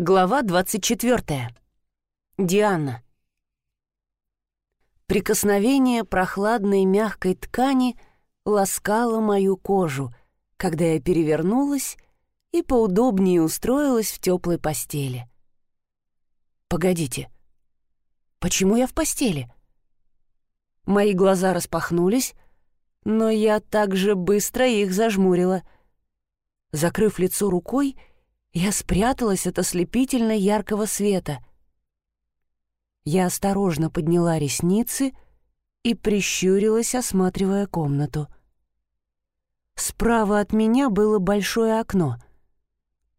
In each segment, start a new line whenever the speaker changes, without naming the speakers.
Глава 24. Диана. Прикосновение прохладной мягкой ткани ласкало мою кожу, когда я перевернулась и поудобнее устроилась в теплой постели. Погодите, почему я в постели? Мои глаза распахнулись, но я так же быстро их зажмурила. Закрыв лицо рукой, я спряталась от ослепительно яркого света. Я осторожно подняла ресницы и прищурилась, осматривая комнату. Справа от меня было большое окно.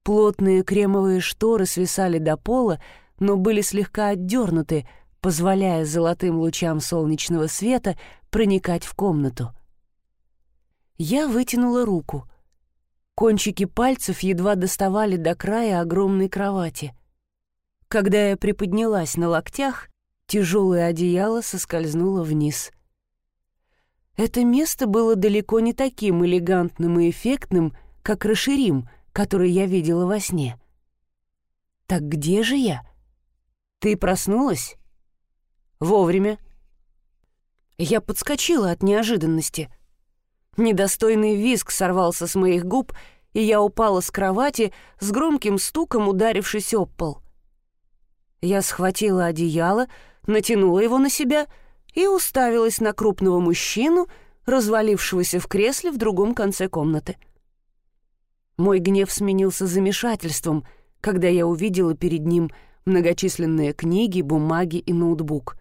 Плотные кремовые шторы свисали до пола, но были слегка отдернуты, позволяя золотым лучам солнечного света проникать в комнату. Я вытянула руку — Кончики пальцев едва доставали до края огромной кровати. Когда я приподнялась на локтях, тяжелое одеяло соскользнуло вниз. Это место было далеко не таким элегантным и эффектным, как расширим, который я видела во сне. «Так где же я?» «Ты проснулась?» «Вовремя». Я подскочила от неожиданности — Недостойный визг сорвался с моих губ, и я упала с кровати с громким стуком, ударившись об пол. Я схватила одеяло, натянула его на себя и уставилась на крупного мужчину, развалившегося в кресле в другом конце комнаты. Мой гнев сменился замешательством, когда я увидела перед ним многочисленные книги, бумаги и ноутбук.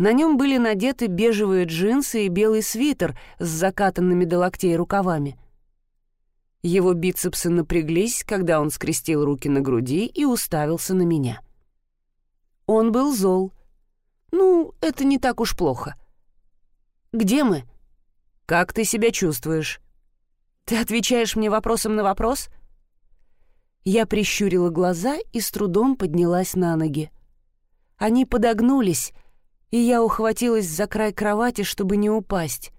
На нем были надеты бежевые джинсы и белый свитер с закатанными до локтей рукавами. Его бицепсы напряглись, когда он скрестил руки на груди и уставился на меня. Он был зол. «Ну, это не так уж плохо». «Где мы?» «Как ты себя чувствуешь?» «Ты отвечаешь мне вопросом на вопрос?» Я прищурила глаза и с трудом поднялась на ноги. Они подогнулись, и я ухватилась за край кровати, чтобы не упасть.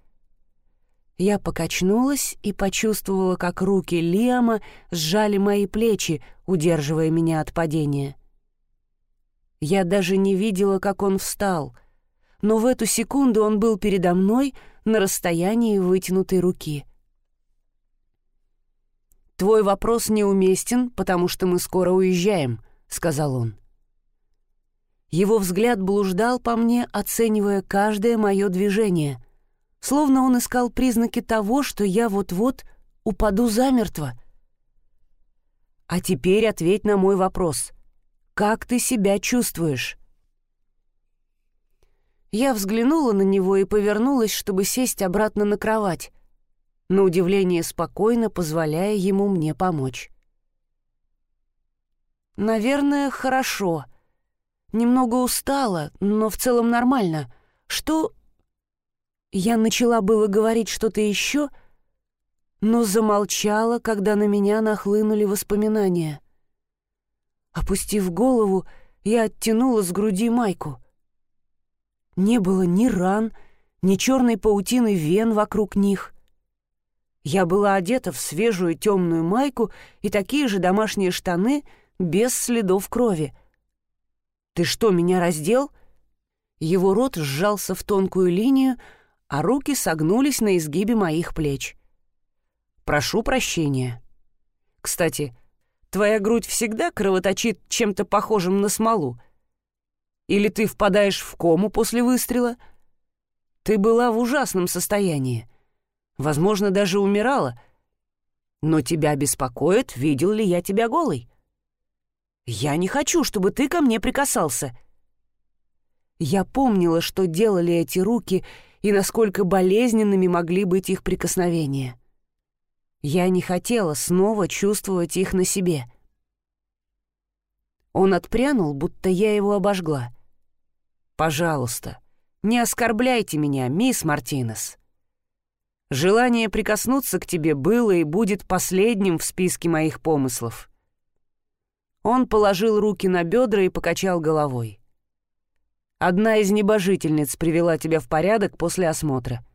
Я покачнулась и почувствовала, как руки Лиама сжали мои плечи, удерживая меня от падения. Я даже не видела, как он встал, но в эту секунду он был передо мной на расстоянии вытянутой руки. «Твой вопрос неуместен, потому что мы скоро уезжаем», — сказал он. Его взгляд блуждал по мне, оценивая каждое мое движение, словно он искал признаки того, что я вот-вот упаду замертво. «А теперь ответь на мой вопрос. Как ты себя чувствуешь?» Я взглянула на него и повернулась, чтобы сесть обратно на кровать, на удивление спокойно позволяя ему мне помочь. «Наверное, хорошо», Немного устала, но в целом нормально. Что...» Я начала было говорить что-то еще, но замолчала, когда на меня нахлынули воспоминания. Опустив голову, я оттянула с груди майку. Не было ни ран, ни черной паутины вен вокруг них. Я была одета в свежую темную майку и такие же домашние штаны без следов крови — «Ты что, меня раздел?» Его рот сжался в тонкую линию, а руки согнулись на изгибе моих плеч. «Прошу прощения. Кстати, твоя грудь всегда кровоточит чем-то похожим на смолу? Или ты впадаешь в кому после выстрела? Ты была в ужасном состоянии. Возможно, даже умирала. Но тебя беспокоит, видел ли я тебя голой?» «Я не хочу, чтобы ты ко мне прикасался». Я помнила, что делали эти руки и насколько болезненными могли быть их прикосновения. Я не хотела снова чувствовать их на себе. Он отпрянул, будто я его обожгла. «Пожалуйста, не оскорбляйте меня, мисс Мартинес. Желание прикоснуться к тебе было и будет последним в списке моих помыслов. Он положил руки на бедра и покачал головой. «Одна из небожительниц привела тебя в порядок после осмотра.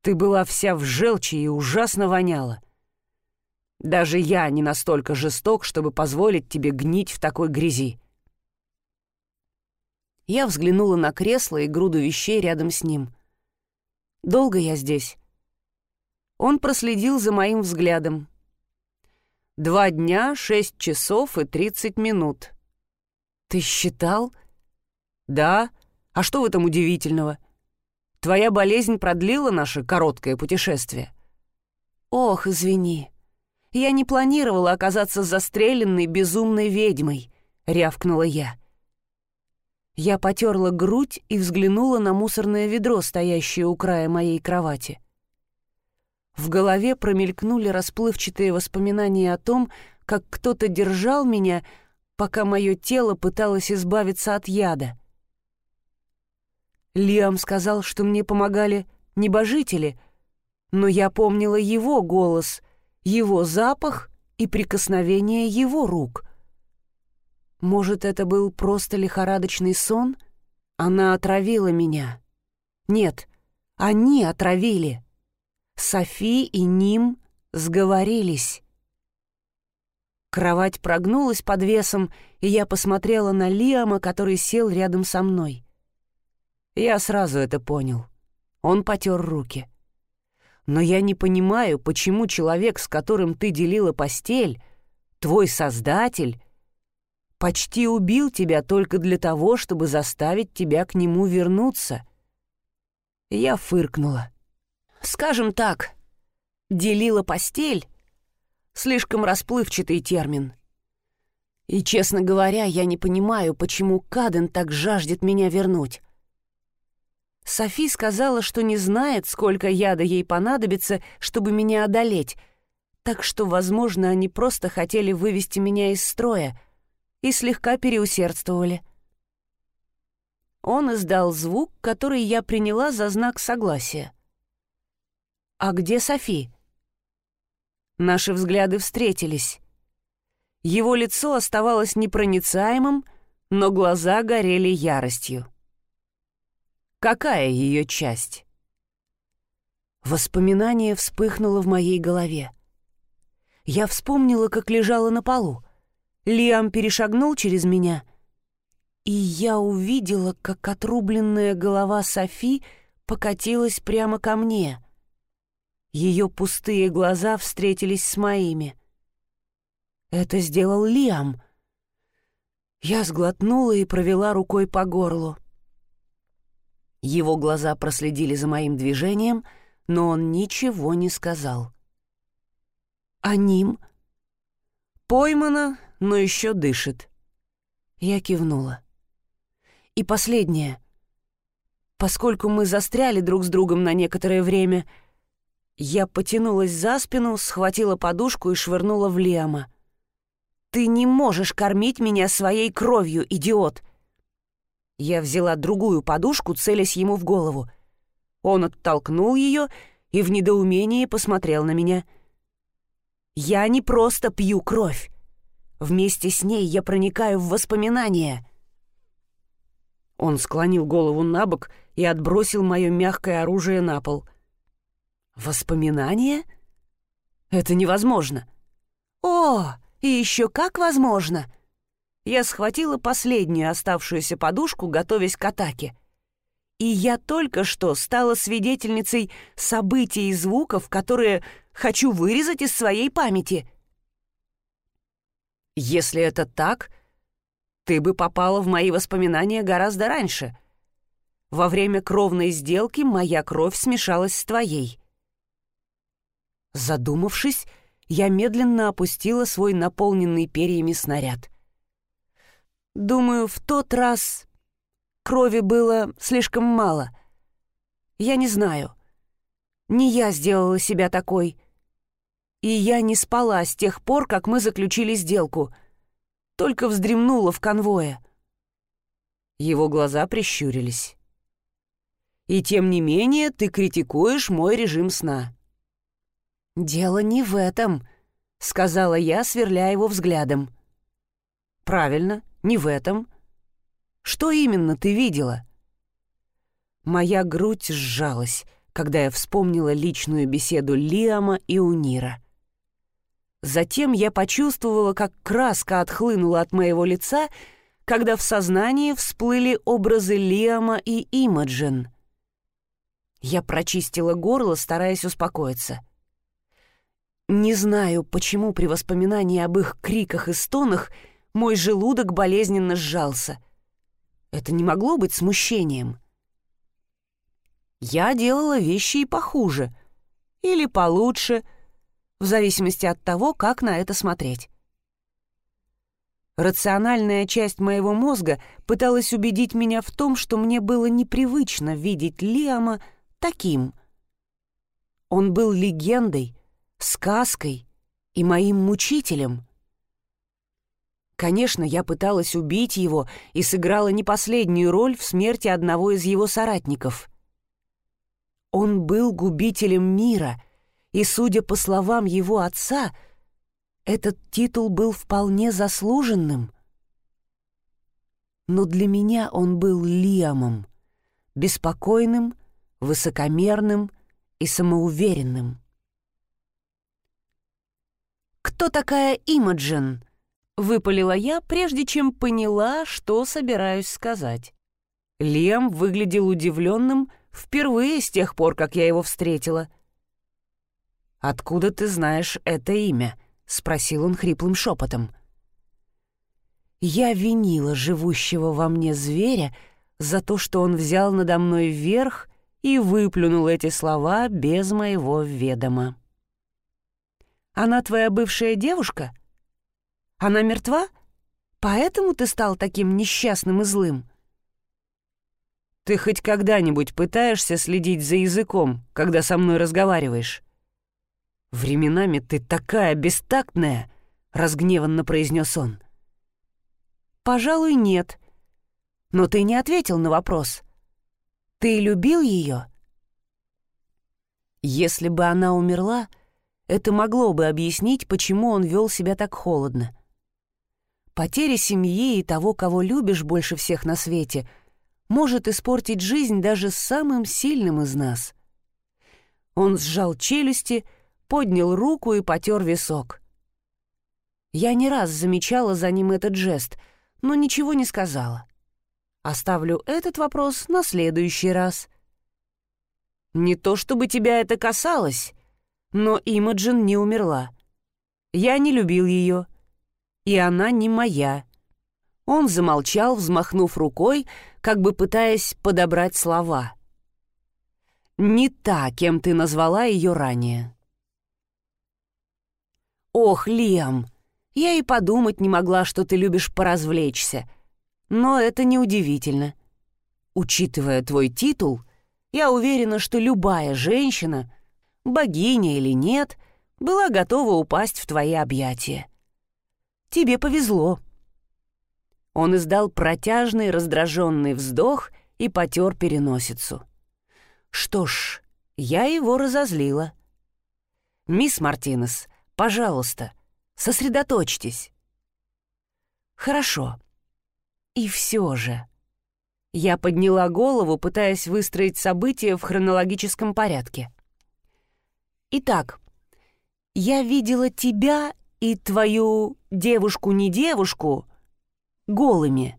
Ты была вся в желчи и ужасно воняла. Даже я не настолько жесток, чтобы позволить тебе гнить в такой грязи. Я взглянула на кресло и груду вещей рядом с ним. Долго я здесь? Он проследил за моим взглядом. Два дня, шесть часов и тридцать минут. Ты считал? Да. А что в этом удивительного? Твоя болезнь продлила наше короткое путешествие. Ох, извини. Я не планировала оказаться застреленной безумной ведьмой, рявкнула я. Я потерла грудь и взглянула на мусорное ведро, стоящее у края моей кровати. В голове промелькнули расплывчатые воспоминания о том, как кто-то держал меня, пока мое тело пыталось избавиться от яда. Лиам сказал, что мне помогали небожители, но я помнила его голос, его запах и прикосновение его рук. Может, это был просто лихорадочный сон? Она отравила меня. Нет, они отравили. Софи и Ним сговорились. Кровать прогнулась под весом, и я посмотрела на Лиама, который сел рядом со мной. Я сразу это понял. Он потер руки. Но я не понимаю, почему человек, с которым ты делила постель, твой создатель, почти убил тебя только для того, чтобы заставить тебя к нему вернуться. Я фыркнула. Скажем так, делила постель — слишком расплывчатый термин. И, честно говоря, я не понимаю, почему Каден так жаждет меня вернуть. Софи сказала, что не знает, сколько яда ей понадобится, чтобы меня одолеть, так что, возможно, они просто хотели вывести меня из строя — и слегка переусердствовали. Он издал звук, который я приняла за знак согласия. «А где Софи?» Наши взгляды встретились. Его лицо оставалось непроницаемым, но глаза горели яростью. Какая ее часть? Воспоминание вспыхнуло в моей голове. Я вспомнила, как лежала на полу. Лиам перешагнул через меня, и я увидела, как отрубленная голова Софи покатилась прямо ко мне. Ее пустые глаза встретились с моими. Это сделал Лиам. Я сглотнула и провела рукой по горлу. Его глаза проследили за моим движением, но он ничего не сказал. «А ним?» «Поймана но еще дышит. Я кивнула. И последнее. Поскольку мы застряли друг с другом на некоторое время, я потянулась за спину, схватила подушку и швырнула в Лиама. «Ты не можешь кормить меня своей кровью, идиот!» Я взяла другую подушку, целясь ему в голову. Он оттолкнул ее и в недоумении посмотрел на меня. «Я не просто пью кровь. Вместе с ней я проникаю в воспоминания. Он склонил голову на бок и отбросил мое мягкое оружие на пол. Воспоминания? Это невозможно. О, и еще как возможно! Я схватила последнюю оставшуюся подушку, готовясь к атаке. И я только что стала свидетельницей событий и звуков, которые хочу вырезать из своей памяти — если это так, ты бы попала в мои воспоминания гораздо раньше. Во время кровной сделки моя кровь смешалась с твоей. Задумавшись, я медленно опустила свой наполненный перьями снаряд. Думаю, в тот раз крови было слишком мало. Я не знаю. Не я сделала себя такой — и я не спала с тех пор, как мы заключили сделку. Только вздремнула в конвое. Его глаза прищурились. «И тем не менее ты критикуешь мой режим сна». «Дело не в этом», — сказала я, сверляя его взглядом. «Правильно, не в этом. Что именно ты видела?» Моя грудь сжалась, когда я вспомнила личную беседу Лиама и Унира. Затем я почувствовала, как краска отхлынула от моего лица, когда в сознании всплыли образы Лиама и Имаджин. Я прочистила горло, стараясь успокоиться. Не знаю, почему при воспоминании об их криках и стонах мой желудок болезненно сжался. Это не могло быть смущением. Я делала вещи и похуже. Или получше — в зависимости от того, как на это смотреть. Рациональная часть моего мозга пыталась убедить меня в том, что мне было непривычно видеть Лиама таким. Он был легендой, сказкой и моим мучителем. Конечно, я пыталась убить его и сыграла не последнюю роль в смерти одного из его соратников. Он был губителем мира — и, судя по словам его отца, этот титул был вполне заслуженным. Но для меня он был Лиамом, беспокойным, высокомерным и самоуверенным. «Кто такая Имаджин?» — выпалила я, прежде чем поняла, что собираюсь сказать. Лиам выглядел удивленным впервые с тех пор, как я его встретила — «Откуда ты знаешь это имя?» — спросил он хриплым шепотом. Я винила живущего во мне зверя за то, что он взял надо мной верх и выплюнул эти слова без моего ведома. «Она твоя бывшая девушка? Она мертва? Поэтому ты стал таким несчастным и злым?» «Ты хоть когда-нибудь пытаешься следить за языком, когда со мной разговариваешь?» «Временами ты такая бестактная!» — разгневанно произнес он. «Пожалуй, нет. Но ты не ответил на вопрос. Ты любил ее?» Если бы она умерла, это могло бы объяснить, почему он вел себя так холодно. Потеря семьи и того, кого любишь больше всех на свете, может испортить жизнь даже самым сильным из нас. Он сжал челюсти, поднял руку и потер висок. Я не раз замечала за ним этот жест, но ничего не сказала. Оставлю этот вопрос на следующий раз. Не то чтобы тебя это касалось, но Имаджин не умерла. Я не любил ее, и она не моя. Он замолчал, взмахнув рукой, как бы пытаясь подобрать слова. «Не та, кем ты назвала ее ранее». «Ох, Лиам, я и подумать не могла, что ты любишь поразвлечься. Но это неудивительно. Учитывая твой титул, я уверена, что любая женщина, богиня или нет, была готова упасть в твои объятия. Тебе повезло». Он издал протяжный раздраженный вздох и потер переносицу. «Что ж, я его разозлила». «Мисс Мартинес, Пожалуйста, сосредоточьтесь. Хорошо. И все же. Я подняла голову, пытаясь выстроить события в хронологическом порядке. Итак, я видела тебя и твою девушку-не-девушку голыми.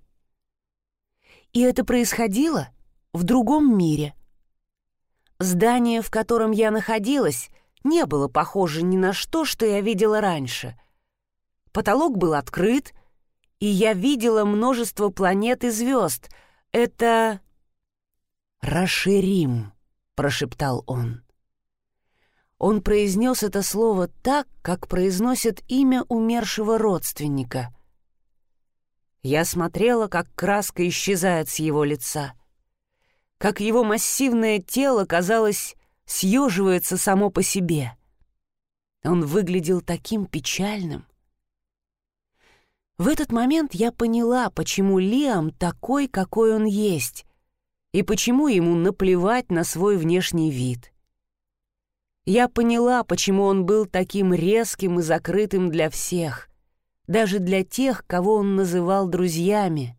И это происходило в другом мире. Здание, в котором я находилась, не было похоже ни на что, что я видела раньше. Потолок был открыт, и я видела множество планет и звезд. Это... «Расширим», — прошептал он. Он произнес это слово так, как произносит имя умершего родственника. Я смотрела, как краска исчезает с его лица, как его массивное тело, казалось, съеживается само по себе. Он выглядел таким печальным. В этот момент я поняла, почему Лиам такой, какой он есть, и почему ему наплевать на свой внешний вид. Я поняла, почему он был таким резким и закрытым для всех, даже для тех, кого он называл друзьями.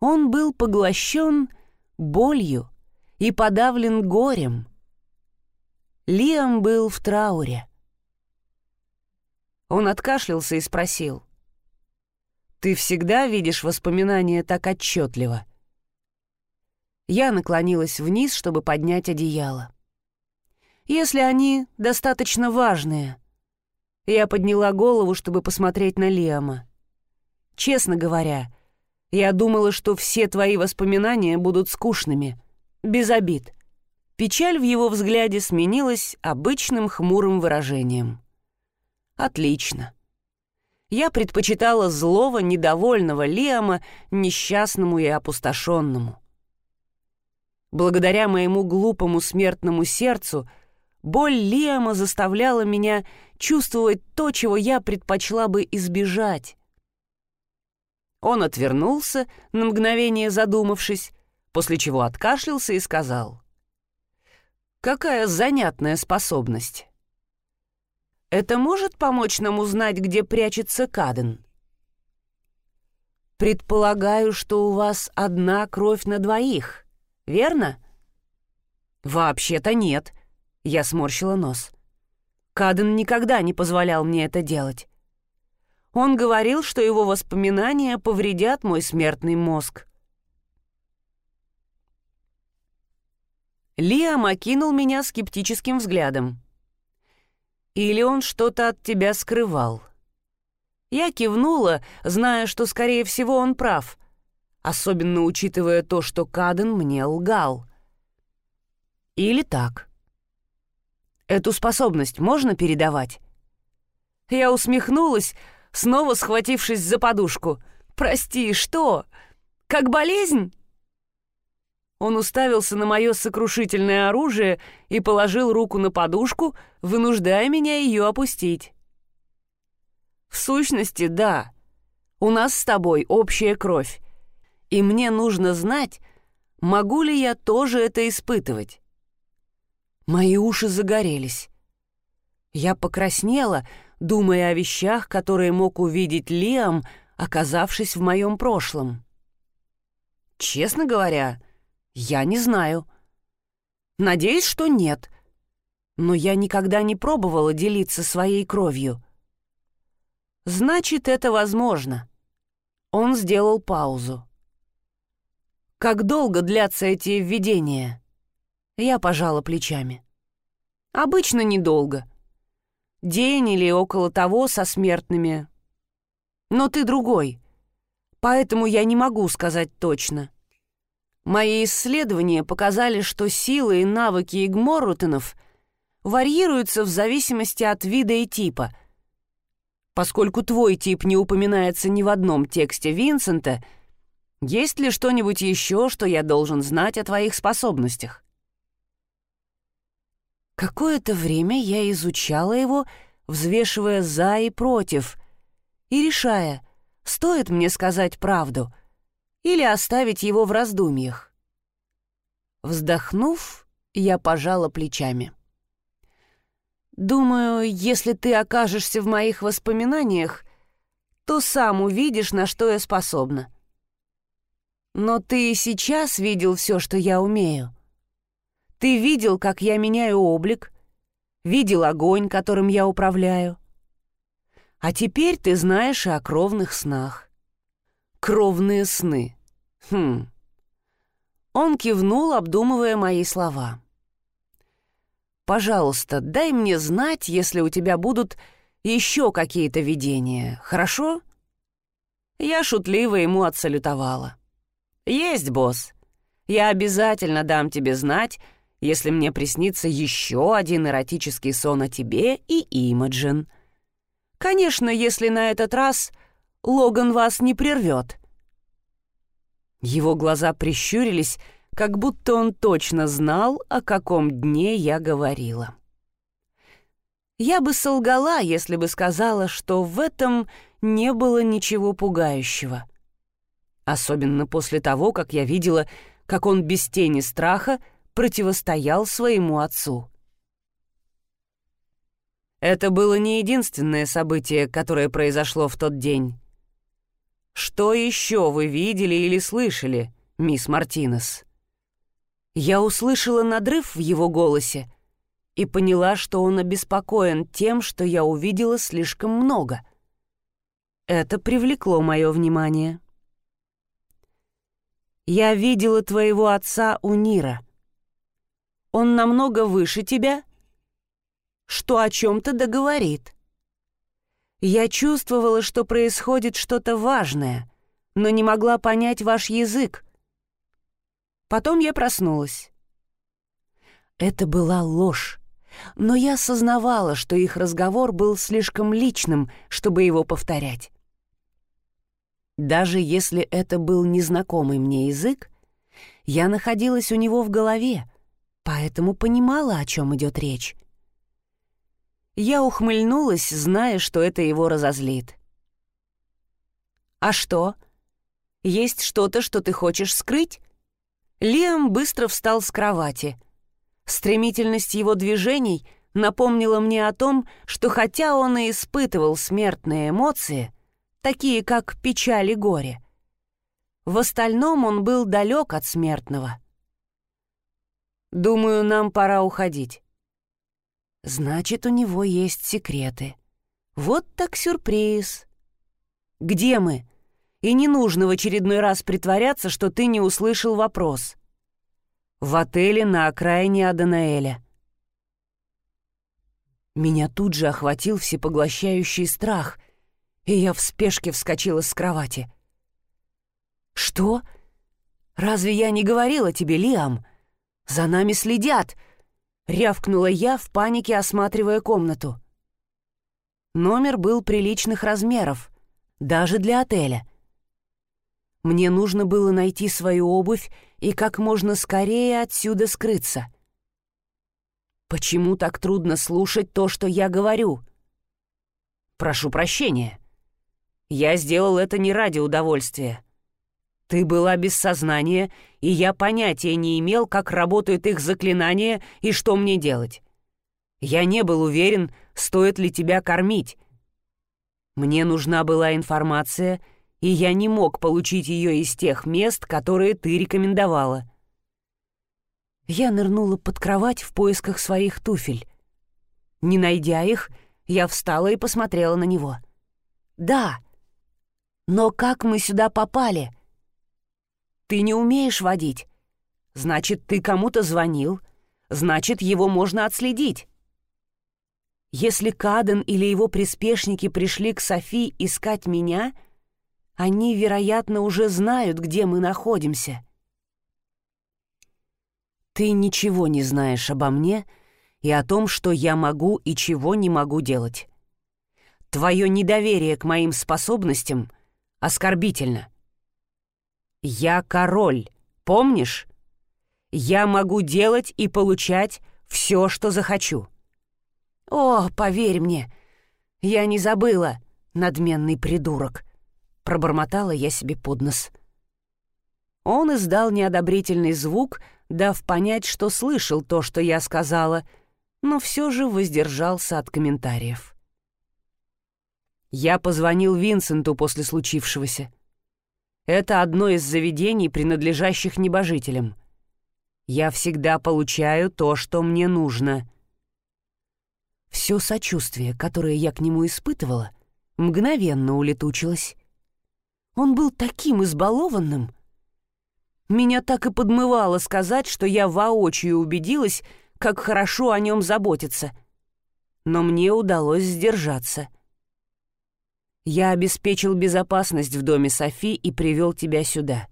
Он был поглощен болью, и подавлен горем. Лиам был в трауре. Он откашлялся и спросил. «Ты всегда видишь воспоминания так отчетливо?» Я наклонилась вниз, чтобы поднять одеяло. «Если они достаточно важные». Я подняла голову, чтобы посмотреть на Лиама. «Честно говоря, я думала, что все твои воспоминания будут скучными, без обид». Печаль в его взгляде сменилась обычным хмурым выражением. «Отлично». Я предпочитала злого, недовольного Лиама несчастному и опустошенному. Благодаря моему глупому смертному сердцу боль Лиама заставляла меня чувствовать то, чего я предпочла бы избежать. Он отвернулся, на мгновение задумавшись, после чего откашлялся и сказал. «Какая занятная способность!» «Это может помочь нам узнать, где прячется Каден?» «Предполагаю, что у вас одна кровь на двоих», верно?» «Вообще-то нет», — я сморщила нос. Каден никогда не позволял мне это делать. Он говорил, что его воспоминания повредят мой смертный мозг. Лиам окинул меня скептическим взглядом. «Или он что-то от тебя скрывал?» Я кивнула, зная, что, скорее всего, он прав особенно учитывая то, что Каден мне лгал. Или так. Эту способность можно передавать? Я усмехнулась, снова схватившись за подушку. «Прости, что? Как болезнь?» Он уставился на мое сокрушительное оружие и положил руку на подушку, вынуждая меня ее опустить. «В сущности, да. У нас с тобой общая кровь и мне нужно знать, могу ли я тоже это испытывать. Мои уши загорелись. Я покраснела, думая о вещах, которые мог увидеть Лиам, оказавшись в моем прошлом. Честно говоря, я не знаю. Надеюсь, что нет. Но я никогда не пробовала делиться своей кровью. Значит, это возможно. Он сделал паузу. Как долго длятся эти видения? Я пожала плечами. Обычно недолго. День или около того со смертными. Но ты другой. Поэтому я не могу сказать точно. Мои исследования показали, что силы и навыки игморутенов варьируются в зависимости от вида и типа. Поскольку твой тип не упоминается ни в одном тексте Винсента — есть ли что-нибудь еще, что я должен знать о твоих способностях?» Какое-то время я изучала его, взвешивая «за» и «против», и решая, стоит мне сказать правду или оставить его в раздумьях. Вздохнув, я пожала плечами. «Думаю, если ты окажешься в моих воспоминаниях, то сам увидишь, на что я способна. Но ты и сейчас видел все, что я умею. Ты видел, как я меняю облик, видел огонь, которым я управляю. А теперь ты знаешь и о кровных снах. Кровные сны. Хм. Он кивнул, обдумывая мои слова. «Пожалуйста, дай мне знать, если у тебя будут еще какие-то видения, хорошо?» Я шутливо ему отсалютовала. «Есть, босс. Я обязательно дам тебе знать, если мне приснится еще один эротический сон о тебе и Имаджин. Конечно, если на этот раз Логан вас не прервет». Его глаза прищурились, как будто он точно знал, о каком дне я говорила. Я бы солгала, если бы сказала, что в этом не было ничего пугающего. Особенно после того, как я видела, как он без тени страха противостоял своему отцу. Это было не единственное событие, которое произошло в тот день. Что еще вы видели или слышали, мисс Мартинес? Я услышала надрыв в его голосе и поняла, что он обеспокоен тем, что я увидела слишком много. Это привлекло мое внимание. «Я видела твоего отца у Нира. Он намного выше тебя, что о чем-то договорит. Я чувствовала, что происходит что-то важное, но не могла понять ваш язык. Потом я проснулась. Это была ложь, но я осознавала, что их разговор был слишком личным, чтобы его повторять. Даже если это был незнакомый мне язык, я находилась у него в голове, поэтому понимала, о чем идет речь. Я ухмыльнулась, зная, что это его разозлит. «А что? Есть что-то, что ты хочешь скрыть?» Лиам быстро встал с кровати. Стремительность его движений напомнила мне о том, что хотя он и испытывал смертные эмоции, такие как печаль и горе, в остальном он был далек от смертного. «Думаю, нам пора уходить». Значит, у него есть секреты. Вот так сюрприз. Где мы? И не нужно в очередной раз притворяться, что ты не услышал вопрос. В отеле на окраине Аданаэля. Меня тут же охватил всепоглощающий страх, и я в спешке вскочила с кровати. «Что? Разве я не говорила тебе, Лиам? За нами следят!» — рявкнула я в панике, осматривая комнату. Номер был приличных размеров, даже для отеля. Мне нужно было найти свою обувь и как можно скорее отсюда скрыться. Почему так трудно слушать то, что я говорю? Прошу прощения. Я сделал это не ради удовольствия. Ты была без сознания, и я понятия не имел, как работают их заклинания и что мне делать. Я не был уверен, стоит ли тебя кормить. Мне нужна была информация, и я не мог получить ее из тех мест, которые ты рекомендовала. Я нырнула под кровать в поисках своих туфель. Не найдя их, я встала и посмотрела на него. «Да, но как мы сюда попали?» Ты не умеешь водить. Значит, ты кому-то звонил. Значит, его можно отследить. Если Каден или его приспешники пришли к Софи искать меня, они, вероятно, уже знают, где мы находимся. Ты ничего не знаешь обо мне и о том, что я могу и чего не могу делать. Твое недоверие к моим способностям оскорбительно. Я король, помнишь? Я могу делать и получать все, что захочу. О, поверь мне, я не забыла, надменный придурок. Пробормотала я себе под нос. Он издал неодобрительный звук, дав понять, что слышал то, что я сказала, но все же воздержался от комментариев. Я позвонил Винсенту после случившегося. Это одно из заведений, принадлежащих небожителям. Я всегда получаю то, что мне нужно. Все сочувствие, которое я к нему испытывала, мгновенно улетучилось. Он был таким избалованным. Меня так и подмывало сказать, что я воочию убедилась, как хорошо о нем заботиться. Но мне удалось сдержаться — я обеспечил безопасность в доме Софи и привел тебя сюда.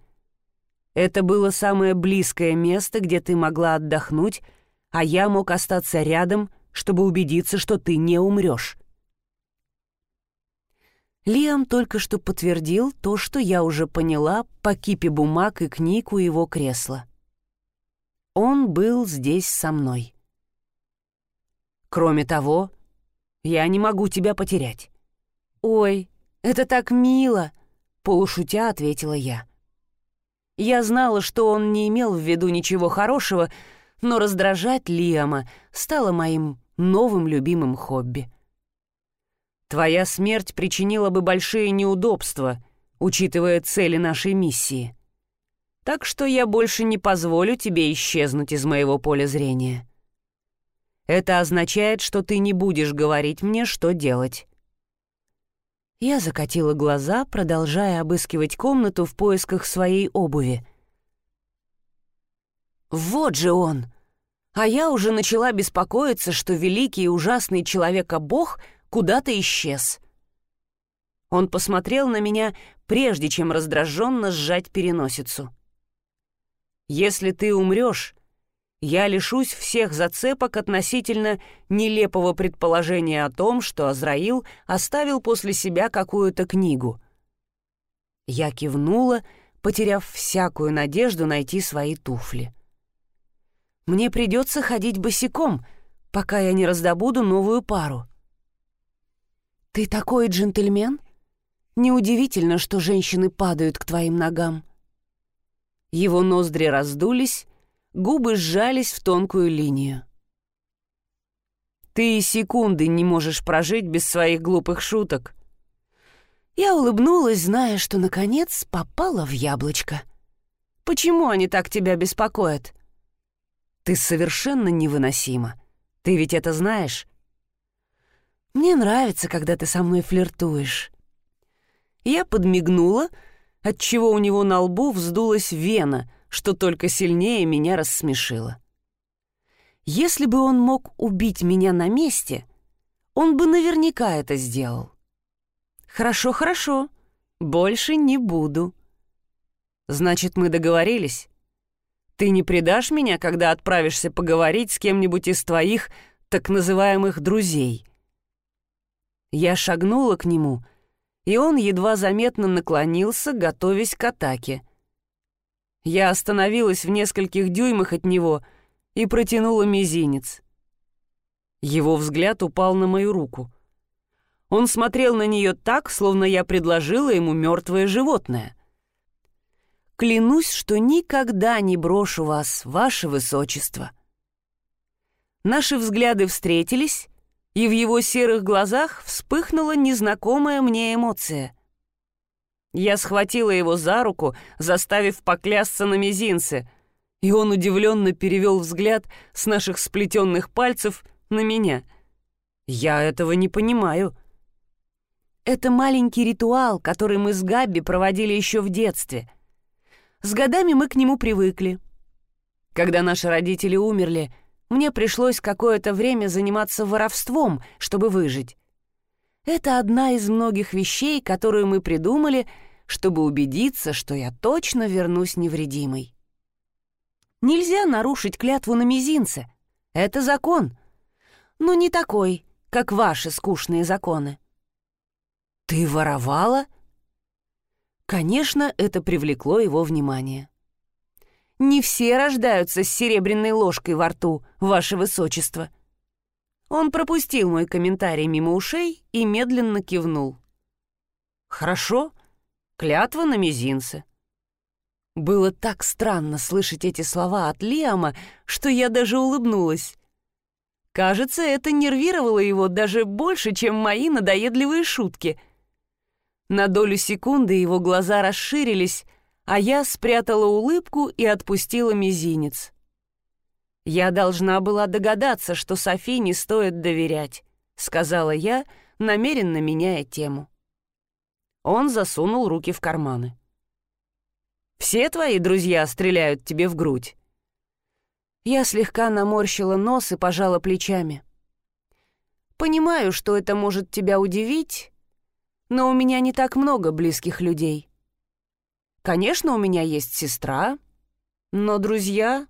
Это было самое близкое место, где ты могла отдохнуть, а я мог остаться рядом, чтобы убедиться, что ты не умрешь. Лиам только что подтвердил то, что я уже поняла по кипе бумаг и книг у его кресла. Он был здесь со мной. Кроме того, я не могу тебя потерять. «Ой, это так мило!» — полушутя ответила я. Я знала, что он не имел в виду ничего хорошего, но раздражать Лиама стало моим новым любимым хобби. Твоя смерть причинила бы большие неудобства, учитывая цели нашей миссии. Так что я больше не позволю тебе исчезнуть из моего поля зрения. Это означает, что ты не будешь говорить мне, что делать». Я закатила глаза, продолжая обыскивать комнату в поисках своей обуви. «Вот же он!» А я уже начала беспокоиться, что великий и ужасный человека-бог куда-то исчез. Он посмотрел на меня, прежде чем раздраженно сжать переносицу. «Если ты умрешь, я лишусь всех зацепок относительно нелепого предположения о том, что Азраил оставил после себя какую-то книгу. Я кивнула, потеряв всякую надежду найти свои туфли. Мне придется ходить босиком, пока я не раздобуду новую пару. «Ты такой джентльмен? Неудивительно, что женщины падают к твоим ногам». Его ноздри раздулись, губы сжались в тонкую линию. «Ты и секунды не можешь прожить без своих глупых шуток». Я улыбнулась, зная, что, наконец, попала в яблочко. «Почему они так тебя беспокоят?» «Ты совершенно невыносима. Ты ведь это знаешь?» «Мне нравится, когда ты со мной флиртуешь». Я подмигнула, отчего у него на лбу вздулась вена — что только сильнее меня рассмешило. Если бы он мог убить меня на месте, он бы наверняка это сделал. «Хорошо, хорошо, больше не буду». «Значит, мы договорились? Ты не предашь меня, когда отправишься поговорить с кем-нибудь из твоих так называемых друзей?» Я шагнула к нему, и он едва заметно наклонился, готовясь к атаке. Я остановилась в нескольких дюймах от него и протянула мизинец. Его взгляд упал на мою руку. Он смотрел на нее так, словно я предложила ему мертвое животное. «Клянусь, что никогда не брошу вас, ваше высочество». Наши взгляды встретились, и в его серых глазах вспыхнула незнакомая мне эмоция — я схватила его за руку, заставив поклясться на мизинце, и он удивленно перевел взгляд с наших сплетенных пальцев на меня. «Я этого не понимаю». Это маленький ритуал, который мы с Габби проводили еще в детстве. С годами мы к нему привыкли. Когда наши родители умерли, мне пришлось какое-то время заниматься воровством, чтобы выжить. Это одна из многих вещей, которую мы придумали, чтобы убедиться, что я точно вернусь невредимой. Нельзя нарушить клятву на мизинце. Это закон. Но не такой, как ваши скучные законы. «Ты воровала?» Конечно, это привлекло его внимание. «Не все рождаются с серебряной ложкой во рту, ваше высочество», он пропустил мой комментарий мимо ушей и медленно кивнул. «Хорошо. Клятва на мизинце». Было так странно слышать эти слова от Лиама, что я даже улыбнулась. Кажется, это нервировало его даже больше, чем мои надоедливые шутки. На долю секунды его глаза расширились, а я спрятала улыбку и отпустила мизинец. «Я должна была догадаться, что Софи не стоит доверять», — сказала я, намеренно меняя тему. Он засунул руки в карманы. «Все твои друзья стреляют тебе в грудь?» Я слегка наморщила нос и пожала плечами. «Понимаю, что это может тебя удивить, но у меня не так много близких людей. Конечно, у меня есть сестра, но друзья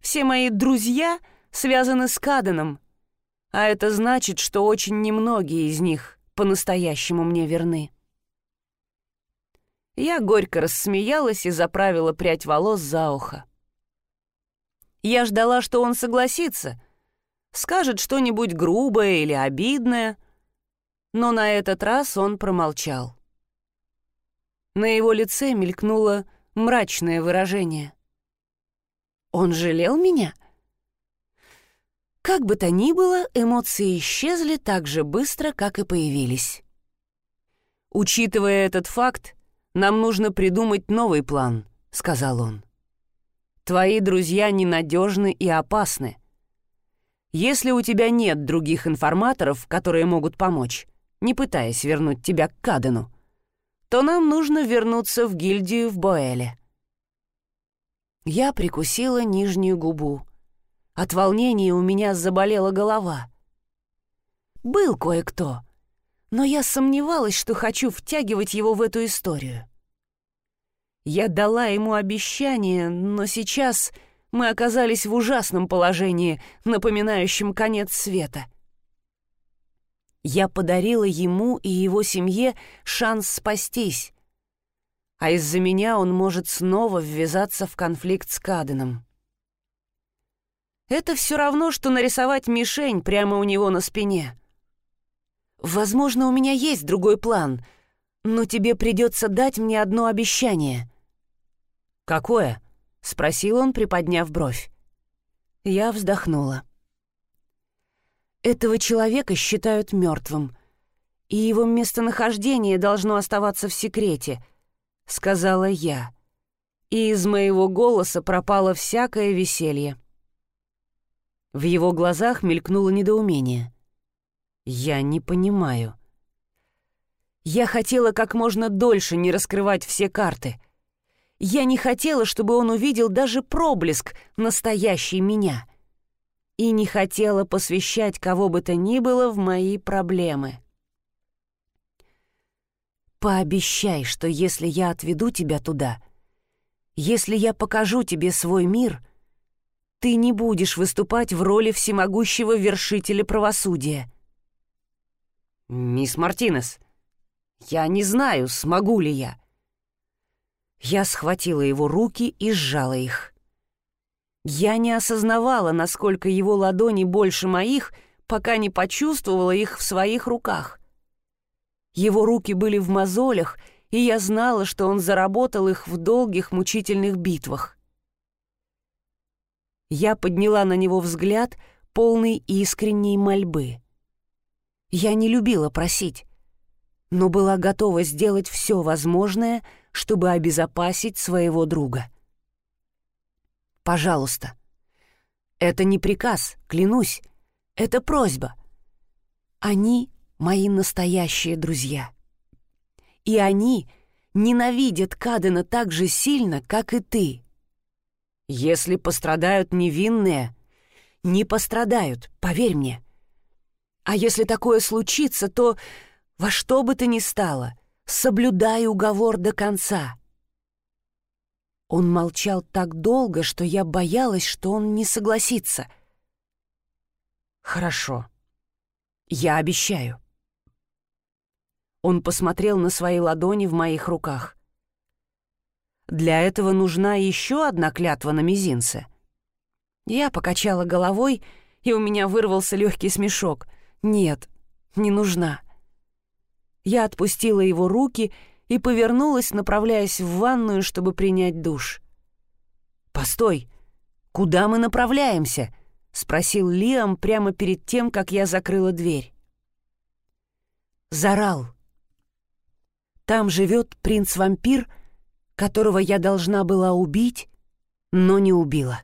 все мои друзья связаны с Каданом, а это значит, что очень немногие из них по-настоящему мне верны. Я горько рассмеялась и заправила прядь волос за ухо. Я ждала, что он согласится, скажет что-нибудь грубое или обидное, но на этот раз он промолчал. На его лице мелькнуло мрачное выражение — он жалел меня? Как бы то ни было, эмоции исчезли так же быстро, как и появились. «Учитывая этот факт, нам нужно придумать новый план», — сказал он. «Твои друзья ненадежны и опасны. Если у тебя нет других информаторов, которые могут помочь, не пытаясь вернуть тебя к Кадену, то нам нужно вернуться в гильдию в Боэле. Я прикусила нижнюю губу. От волнения у меня заболела голова. Был кое-кто, но я сомневалась, что хочу втягивать его в эту историю. Я дала ему обещание, но сейчас мы оказались в ужасном положении, напоминающем конец света. Я подарила ему и его семье шанс спастись, а из-за меня он может снова ввязаться в конфликт с Каденом. Это все равно, что нарисовать мишень прямо у него на спине. Возможно, у меня есть другой план, но тебе придется дать мне одно обещание. «Какое?» — спросил он, приподняв бровь. Я вздохнула. Этого человека считают мертвым, и его местонахождение должно оставаться в секрете, сказала я. И из моего голоса пропало всякое веселье. В его глазах мелькнуло недоумение. «Я не понимаю». Я хотела как можно дольше не раскрывать все карты — я не хотела, чтобы он увидел даже проблеск настоящей меня. И не хотела посвящать кого бы то ни было в мои проблемы. Пообещай, что если я отведу тебя туда, если я покажу тебе свой мир, ты не будешь выступать в роли всемогущего вершителя правосудия. «Мисс Мартинес, я не знаю, смогу ли я. Я схватила его руки и сжала их. Я не осознавала, насколько его ладони больше моих, пока не почувствовала их в своих руках. Его руки были в мозолях, и я знала, что он заработал их в долгих мучительных битвах. Я подняла на него взгляд, полный искренней мольбы. Я не любила просить, но была готова сделать все возможное — чтобы обезопасить своего друга. «Пожалуйста. Это не приказ, клянусь. Это просьба. Они мои настоящие друзья. И они ненавидят Кадена так же сильно, как и ты. Если пострадают невинные, не пострадают, поверь мне. А если такое случится, то во что бы то ни стало, соблюдай уговор до конца». Он молчал так долго, что я боялась, что он не согласится. «Хорошо. Я обещаю». Он посмотрел на свои ладони в моих руках. «Для этого нужна еще одна клятва на мизинце». Я покачала головой, и у меня вырвался легкий смешок. «Нет, не нужна». Я отпустила его руки и повернулась, направляясь в ванную, чтобы принять душ. «Постой! Куда мы направляемся?» — спросил Лиам прямо перед тем, как я закрыла дверь. «Зарал. Там живет принц-вампир, которого я должна была убить, но не убила».